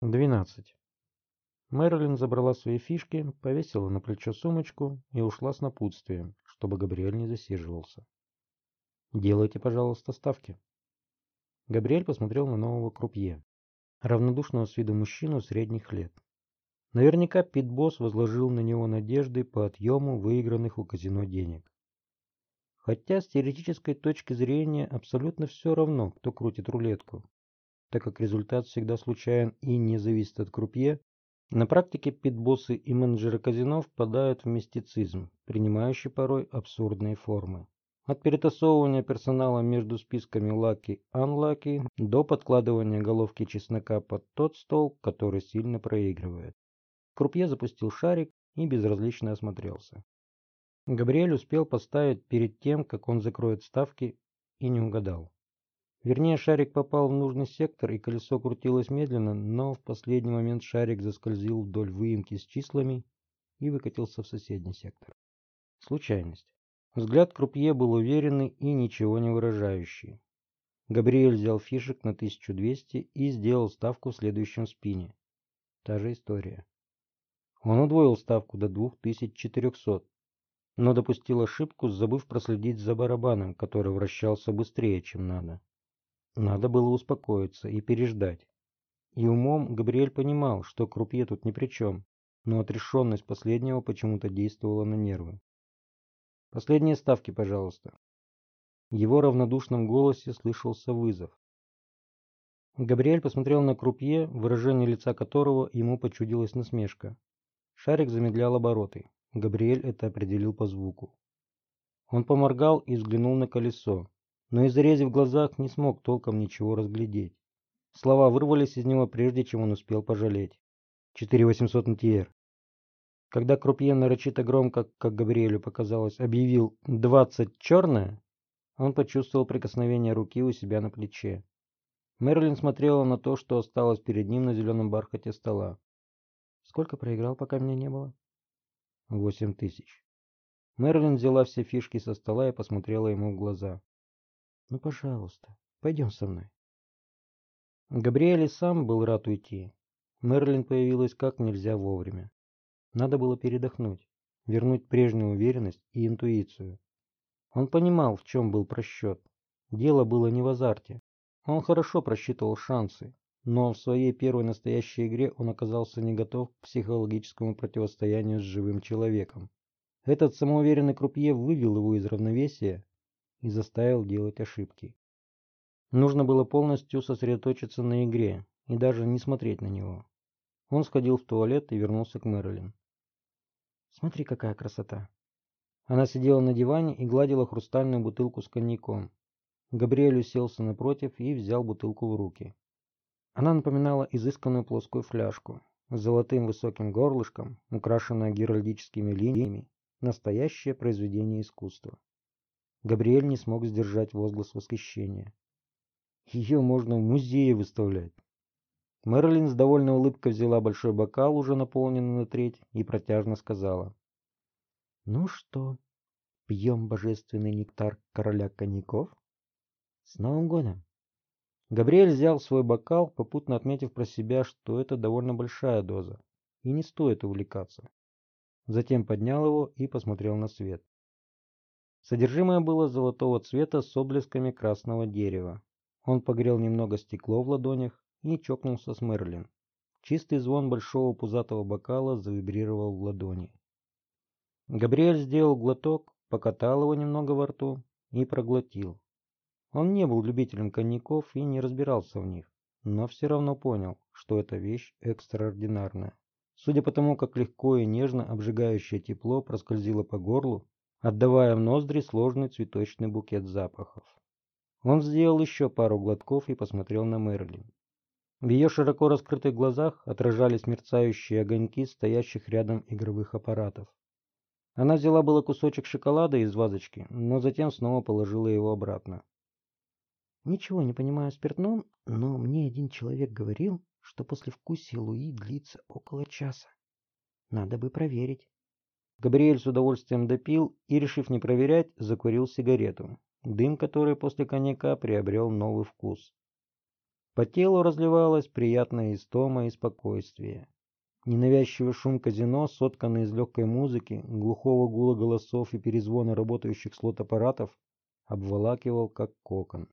12. Мэрилин забрала свои фишки, повесила на плечо сумочку и ушла с напутствием, чтобы Габриэль не засиживался. «Делайте, пожалуйста, ставки». Габриэль посмотрел на нового крупье, равнодушного с виду мужчину средних лет. Наверняка Питбосс возложил на него надежды по отъему выигранных у казино денег. Хотя с теоретической точки зрения абсолютно все равно, кто крутит рулетку, так как результат всегда случайен и не зависит от крупье, на практике питбоссы и менеджеры казино впадают в мистицизм, принимающий порой абсурдные формы. От перетасовывания персонала между списками Lucky-Unlucky до подкладывания головки чеснока под тот стол, который сильно проигрывает. Крупье запустил шарик и безразлично осмотрелся. Габриэль успел поставить перед тем, как он закроет ставки, и не угадал. Вернее, шарик попал в нужный сектор, и колесо крутилось медленно, но в последний момент шарик заскользил вдоль выемки с числами и выкатился в соседний сектор. Случайность. Взгляд крупье был уверенный и ничего не выражающий. Габриэль взял фишек на 1200 и сделал ставку в следующем спине. Та же история. Он удвоил ставку до 2400, но допустил ошибку, забыв проследить за барабаном, который вращался быстрее, чем надо. Надо было успокоиться и переждать. И умом Габриэль понимал, что крупье тут ни при чем, но отрешенность последнего почему-то действовала на нервы. «Последние ставки, пожалуйста». В его равнодушном голосе слышался вызов. Габриэль посмотрел на крупье, выражение лица которого ему почудилась насмешка. Шарик замедлял обороты. Габриэль это определил по звуку. Он поморгал и взглянул на колесо но из рези в глазах не смог толком ничего разглядеть. Слова вырвались из него, прежде чем он успел пожалеть. 4800 НТР. Когда Крупье нарочито громко, как Габриэлю показалось, объявил «двадцать черное», он почувствовал прикосновение руки у себя на плече. Мерлин смотрела на то, что осталось перед ним на зеленом бархате стола. «Сколько проиграл, пока меня не было?» «Восемь тысяч». Мерлин взяла все фишки со стола и посмотрела ему в глаза. Ну, пожалуйста, пойдем со мной. Габриэль сам был рад уйти. Мерлин появилась как нельзя вовремя. Надо было передохнуть, вернуть прежнюю уверенность и интуицию. Он понимал, в чем был просчет. Дело было не в азарте. Он хорошо просчитывал шансы, но в своей первой настоящей игре он оказался не готов к психологическому противостоянию с живым человеком. Этот самоуверенный крупье вывел его из равновесия и заставил делать ошибки. Нужно было полностью сосредоточиться на игре и даже не смотреть на него. Он сходил в туалет и вернулся к Мэрилин. «Смотри, какая красота!» Она сидела на диване и гладила хрустальную бутылку с коньяком. Габриэль уселся напротив и взял бутылку в руки. Она напоминала изысканную плоскую фляжку с золотым высоким горлышком, украшенная геральдическими линиями, настоящее произведение искусства. Габриэль не смог сдержать возглас восхищения. Ее можно в музее выставлять. Мэрилин с довольной улыбкой взяла большой бокал, уже наполненный на треть, и протяжно сказала. «Ну что, пьем божественный нектар короля коньяков? С Новым годом!» Габриэль взял свой бокал, попутно отметив про себя, что это довольно большая доза, и не стоит увлекаться. Затем поднял его и посмотрел на свет. Содержимое было золотого цвета с облесками красного дерева. Он погрел немного стекло в ладонях и чокнулся с Мерлин. Чистый звон большого пузатого бокала завибрировал в ладони. Габриэль сделал глоток, покатал его немного во рту и проглотил. Он не был любителем коньяков и не разбирался в них, но все равно понял, что эта вещь экстраординарная. Судя по тому, как легко и нежно обжигающее тепло проскользило по горлу, отдавая в ноздри сложный цветочный букет запахов. Он сделал еще пару глотков и посмотрел на Мерлин. В ее широко раскрытых глазах отражались мерцающие огоньки стоящих рядом игровых аппаратов. Она взяла было кусочек шоколада из вазочки, но затем снова положила его обратно. Ничего не понимаю в спиртном, но мне один человек говорил, что после вкусия Луи длится около часа. Надо бы проверить. Габриэль с удовольствием допил и, решив не проверять, закурил сигарету, дым которой после коньяка приобрел новый вкус. По телу разливалась приятная истома и спокойствие. Ненавязчивый шум казино, сотканный из легкой музыки, глухого гула голосов и перезвона работающих слот-аппаратов, обволакивал как кокон.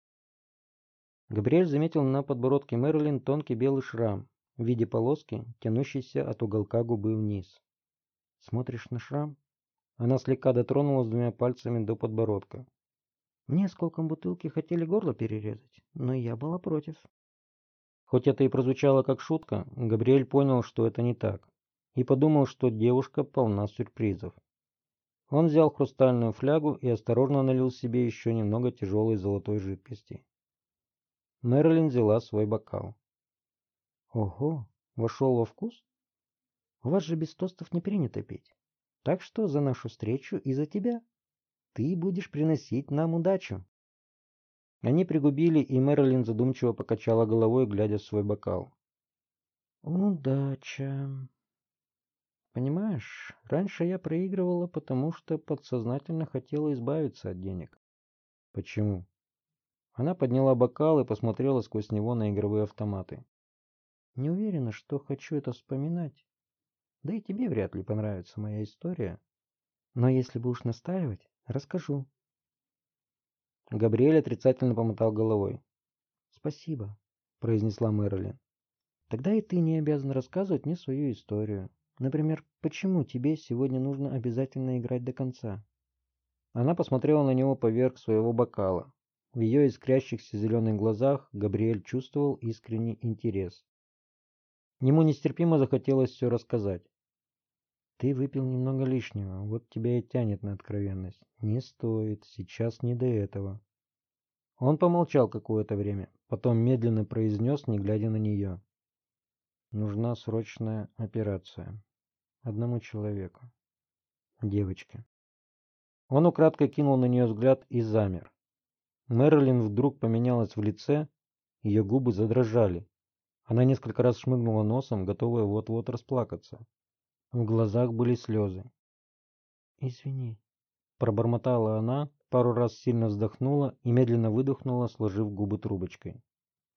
Габриэль заметил на подбородке Мэрилин тонкий белый шрам в виде полоски, тянущейся от уголка губы вниз. «Смотришь на шрам?» Она слегка дотронулась двумя пальцами до подбородка. «Мне сколком бутылки хотели горло перерезать, но я была против». Хоть это и прозвучало как шутка, Габриэль понял, что это не так, и подумал, что девушка полна сюрпризов. Он взял хрустальную флягу и осторожно налил себе еще немного тяжелой золотой жидкости. Мэрилин взяла свой бокал. «Ого, вошел во вкус? У вас же без тостов не принято пить. Так что за нашу встречу и за тебя. Ты будешь приносить нам удачу». Они пригубили, и Мэрилин задумчиво покачала головой, глядя в свой бокал. «Удача. Понимаешь, раньше я проигрывала, потому что подсознательно хотела избавиться от денег». «Почему?» Она подняла бокал и посмотрела сквозь него на игровые автоматы. «Не уверена, что хочу это вспоминать. Да и тебе вряд ли понравится моя история. Но если будешь настаивать, расскажу. Габриэль отрицательно помотал головой. «Спасибо», — произнесла Мэрилин. «Тогда и ты не обязан рассказывать мне свою историю. Например, почему тебе сегодня нужно обязательно играть до конца?» Она посмотрела на него поверх своего бокала. В ее искрящихся зеленых глазах Габриэль чувствовал искренний интерес. Ему нестерпимо захотелось все рассказать. Ты выпил немного лишнего, вот тебя и тянет на откровенность. Не стоит, сейчас не до этого. Он помолчал какое-то время, потом медленно произнес, не глядя на нее. Нужна срочная операция. Одному человеку. Девочке. Он украдкой кинул на нее взгляд и замер. Мэрилин вдруг поменялась в лице, ее губы задрожали. Она несколько раз шмыгнула носом, готовая вот-вот расплакаться. В глазах были слезы. «Извини», — пробормотала она, пару раз сильно вздохнула и медленно выдохнула, сложив губы трубочкой.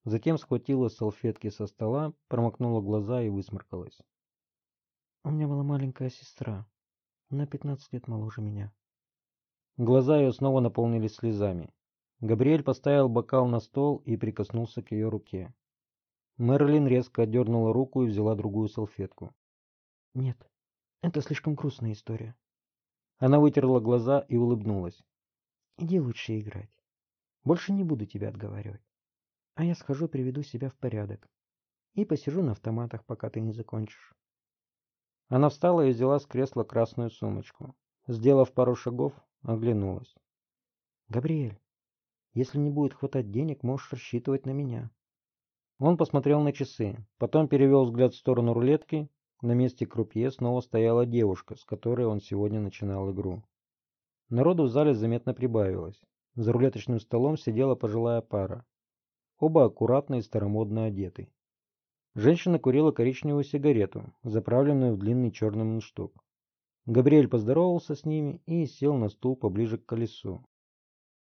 Затем схватила салфетки со стола, промокнула глаза и высморкалась. «У меня была маленькая сестра, на пятнадцать лет моложе меня». Глаза ее снова наполнились слезами. Габриэль поставил бокал на стол и прикоснулся к ее руке. Мерлин резко отдернула руку и взяла другую салфетку. Нет, это слишком грустная история. Она вытерла глаза и улыбнулась. Иди лучше играть. Больше не буду тебя отговаривать. А я схожу, приведу себя в порядок. И посижу на автоматах, пока ты не закончишь. Она встала и взяла с кресла красную сумочку. Сделав пару шагов, оглянулась. «Габриэль, если не будет хватать денег, можешь рассчитывать на меня». Он посмотрел на часы, потом перевел взгляд в сторону рулетки на месте крупье снова стояла девушка, с которой он сегодня начинал игру. Народу в зале заметно прибавилось. За рулеточным столом сидела пожилая пара. Оба аккуратно и старомодно одеты. Женщина курила коричневую сигарету, заправленную в длинный черный мундштук. Габриэль поздоровался с ними и сел на стул поближе к колесу.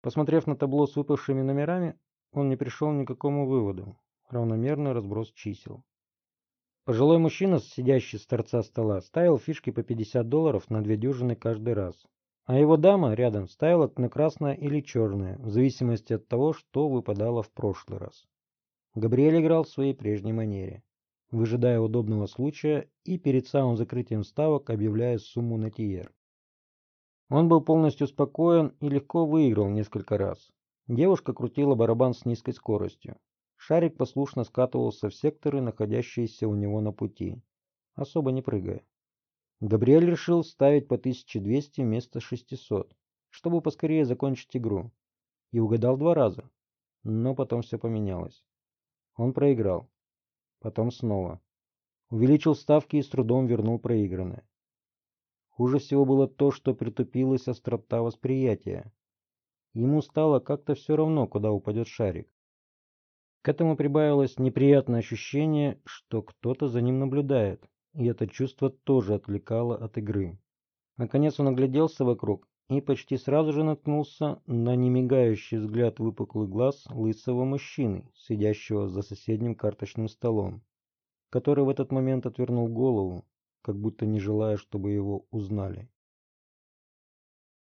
Посмотрев на табло с выпавшими номерами, он не пришел ни к какому выводу. Равномерный разброс чисел. Пожилой мужчина, сидящий с торца стола, ставил фишки по 50 долларов на две дюжины каждый раз. А его дама рядом ставила на красное или черное, в зависимости от того, что выпадало в прошлый раз. Габриэль играл в своей прежней манере, выжидая удобного случая и перед самым закрытием ставок объявляя сумму на тиер. Он был полностью спокоен и легко выиграл несколько раз. Девушка крутила барабан с низкой скоростью. Шарик послушно скатывался в секторы, находящиеся у него на пути, особо не прыгая. Габриэль решил ставить по 1200 вместо 600, чтобы поскорее закончить игру. И угадал два раза. Но потом все поменялось. Он проиграл. Потом снова. Увеличил ставки и с трудом вернул проигранное. Хуже всего было то, что притупилась острота восприятия. Ему стало как-то все равно, куда упадет шарик. К этому прибавилось неприятное ощущение, что кто-то за ним наблюдает, и это чувство тоже отвлекало от игры. Наконец он огляделся вокруг и почти сразу же наткнулся на немигающий взгляд выпуклый глаз лысого мужчины, сидящего за соседним карточным столом, который в этот момент отвернул голову, как будто не желая, чтобы его узнали.